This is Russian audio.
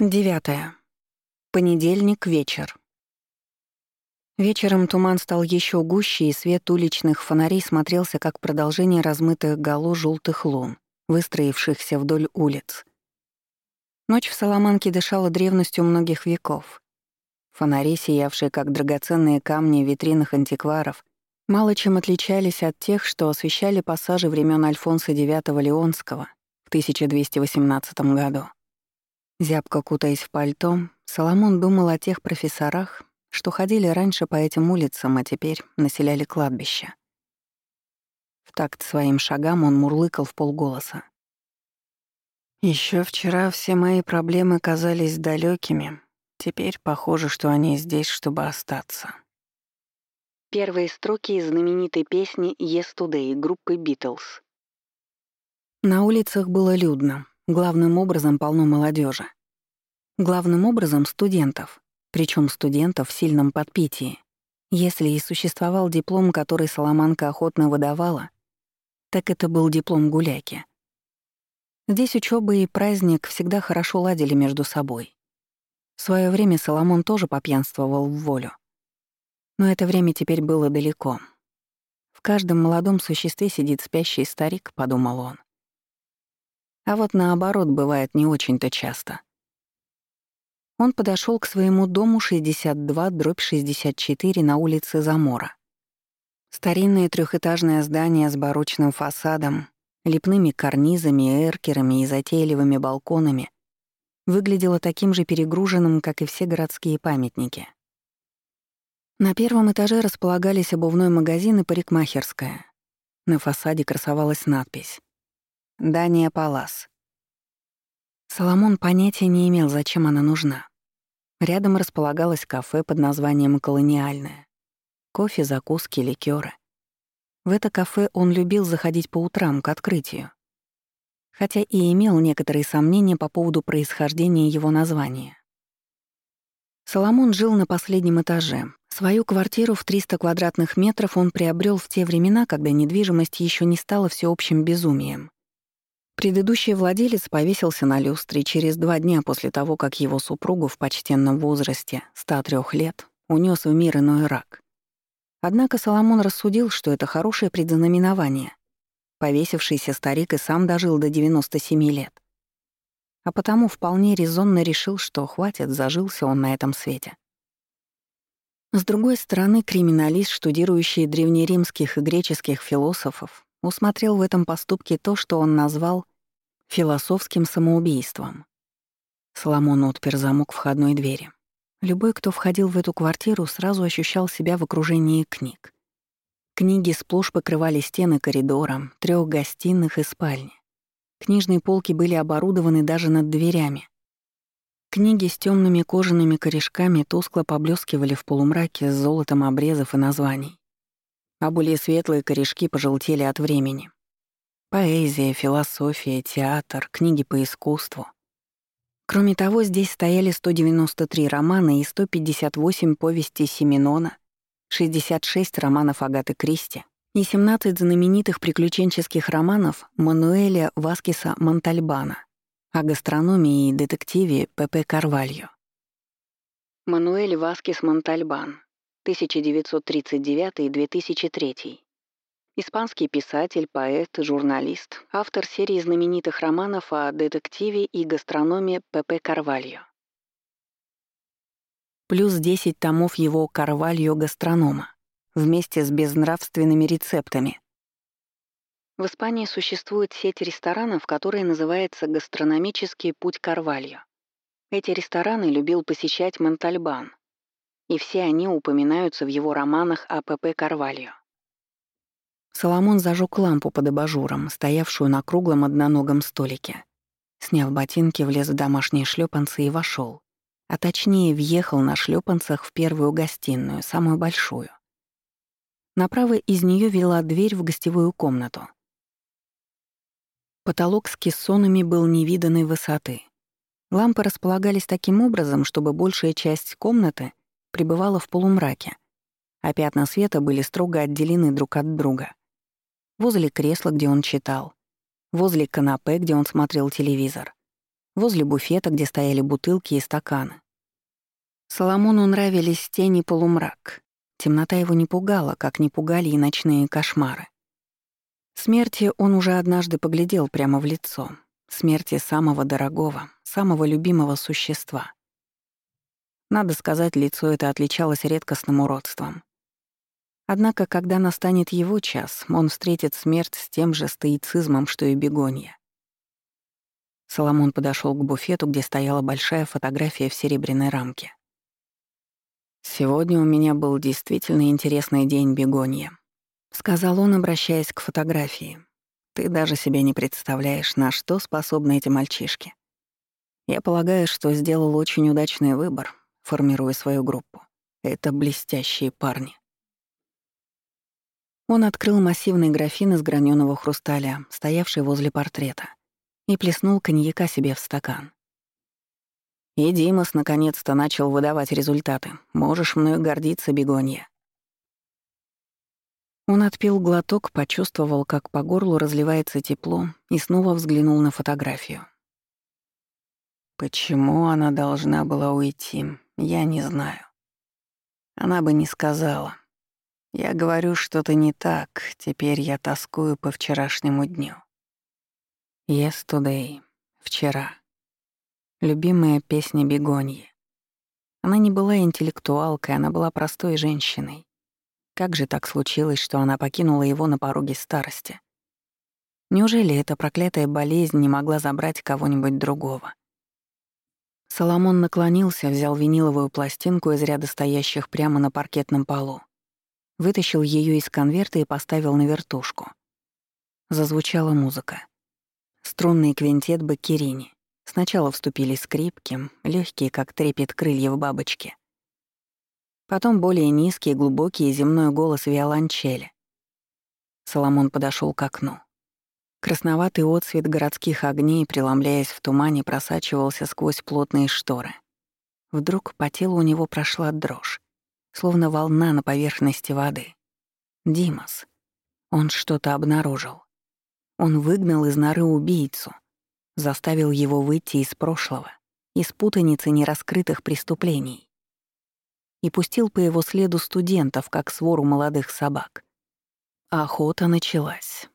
Девятое. Понедельник, вечер. Вечером туман стал еще гуще, и свет уличных фонарей смотрелся как продолжение размытых голов желтых лун, выстроившихся вдоль улиц. Ночь в Соломанке дышала древностью многих веков. Фонари, сиявшие как драгоценные камни в витринах антикваров, мало чем отличались от тех, что освещали пассажи времен Альфонса IX Леонского в 1218 году. Зябко кутаясь в пальто, Соломон думал о тех профессорах, что ходили раньше по этим улицам, а теперь населяли кладбище. В такт своим шагам он мурлыкал в полголоса. Еще вчера все мои проблемы казались далекими, теперь похоже, что они здесь, чтобы остаться. Первые строки из знаменитой песни «Yesterday» группы «Битлз». На улицах было людно, Главным образом полно молодежи. Главным образом студентов, причем студентов в сильном подпитии. Если и существовал диплом, который Соломанка охотно выдавала, так это был диплом гуляки. Здесь учеба и праздник всегда хорошо ладили между собой. В свое время Соломон тоже попьянствовал в волю. Но это время теперь было далеко. В каждом молодом существе сидит спящий старик, подумал он. А вот наоборот бывает не очень-то часто. Он подошел к своему дому 62 дробь 64 на улице Замора. Старинное трехэтажное здание с барочным фасадом, лепными карнизами, эркерами и затейливыми балконами выглядело таким же перегруженным, как и все городские памятники. На первом этаже располагались обувной магазин и парикмахерская. На фасаде красовалась надпись Дания Палас. Соломон понятия не имел, зачем она нужна. Рядом располагалось кафе под названием «Колониальное». Кофе, закуски, ликёры. В это кафе он любил заходить по утрам к открытию. Хотя и имел некоторые сомнения по поводу происхождения его названия. Соломон жил на последнем этаже. Свою квартиру в 300 квадратных метров он приобрел в те времена, когда недвижимость еще не стала всеобщим безумием. Предыдущий владелец повесился на люстре через два дня после того, как его супругу в почтенном возрасте, 103 лет, унес в мир иной рак. Однако Соломон рассудил, что это хорошее предзнаменование. Повесившийся старик и сам дожил до 97 лет. А потому вполне резонно решил, что хватит, зажился он на этом свете. С другой стороны, криминалист, штудирующий древнеримских и греческих философов, усмотрел в этом поступке то, что он назвал философским самоубийством. Соломон отпер замок входной двери. Любой, кто входил в эту квартиру, сразу ощущал себя в окружении книг. Книги сплошь покрывали стены коридора, трех гостиных и спальни. Книжные полки были оборудованы даже над дверями. Книги с темными кожаными корешками тускло поблескивали в полумраке с золотом обрезов и названий а более светлые корешки пожелтели от времени. Поэзия, философия, театр, книги по искусству. Кроме того, здесь стояли 193 романа и 158 повестей Семенона, 66 романов Агаты Кристи и 17 знаменитых приключенческих романов Мануэля Васкиса Монтальбана о гастрономии и детективе П.П. Карвальо. Мануэль Васкис Монтальбан 1939-2003. Испанский писатель, поэт, журналист, автор серии знаменитых романов о детективе и гастрономе П.П. Карвальо. Плюс 10 томов его Карвальо гастронома, вместе с безнравственными рецептами. В Испании существует сеть ресторанов, которая называется «Гастрономический путь Карвальо». Эти рестораны любил посещать Монтальбан, и все они упоминаются в его романах о П.П. Карвальо. Соломон зажег лампу под абажуром, стоявшую на круглом одноногом столике. Сняв ботинки, влез в домашние шлепанцы и вошел, а точнее въехал на шлепанцах в первую гостиную, самую большую. Направо из нее вела дверь в гостевую комнату. Потолок с кессонами был невиданной высоты. Лампы располагались таким образом, чтобы большая часть комнаты — пребывала в полумраке, а пятна света были строго отделены друг от друга. Возле кресла, где он читал, возле канапе, где он смотрел телевизор, возле буфета, где стояли бутылки и стаканы. Соломону нравились тени полумрак. Темнота его не пугала, как не пугали и ночные кошмары. Смерти он уже однажды поглядел прямо в лицо. Смерти самого дорогого, самого любимого существа. Надо сказать, лицо это отличалось редкостным уродством. Однако, когда настанет его час, он встретит смерть с тем же стоицизмом, что и бегонья. Соломон подошел к буфету, где стояла большая фотография в серебряной рамке. «Сегодня у меня был действительно интересный день бегонья», — сказал он, обращаясь к фотографии. «Ты даже себе не представляешь, на что способны эти мальчишки. Я полагаю, что сделал очень удачный выбор, формируя свою группу. Это блестящие парни». Он открыл массивный графин из граненого хрусталя, стоявший возле портрета, и плеснул коньяка себе в стакан. И Димас наконец-то начал выдавать результаты. Можешь мною гордиться, Бегонья. Он отпил глоток, почувствовал, как по горлу разливается тепло, и снова взглянул на фотографию. Почему она должна была уйти, я не знаю. Она бы не сказала. Я говорю, что-то не так, теперь я тоскую по вчерашнему дню. Yesterday, вчера. Любимая песня Бегоньи. Она не была интеллектуалкой, она была простой женщиной. Как же так случилось, что она покинула его на пороге старости? Неужели эта проклятая болезнь не могла забрать кого-нибудь другого? Соломон наклонился, взял виниловую пластинку из ряда стоящих прямо на паркетном полу, вытащил ее из конверта и поставил на вертушку. Зазвучала музыка. Струнный квинтет Баккерини. Сначала вступили скрипки, легкие, как трепет крыльев бабочки. Потом более низкий, глубокий земной голос виолончели. Соломон подошел к окну. Красноватый отсвет городских огней, преломляясь в тумане, просачивался сквозь плотные шторы. Вдруг по телу у него прошла дрожь, словно волна на поверхности воды. Димас. Он что-то обнаружил. Он выгнал из норы убийцу — заставил его выйти из прошлого, из путаницы нераскрытых преступлений и пустил по его следу студентов, как свору молодых собак. Охота началась.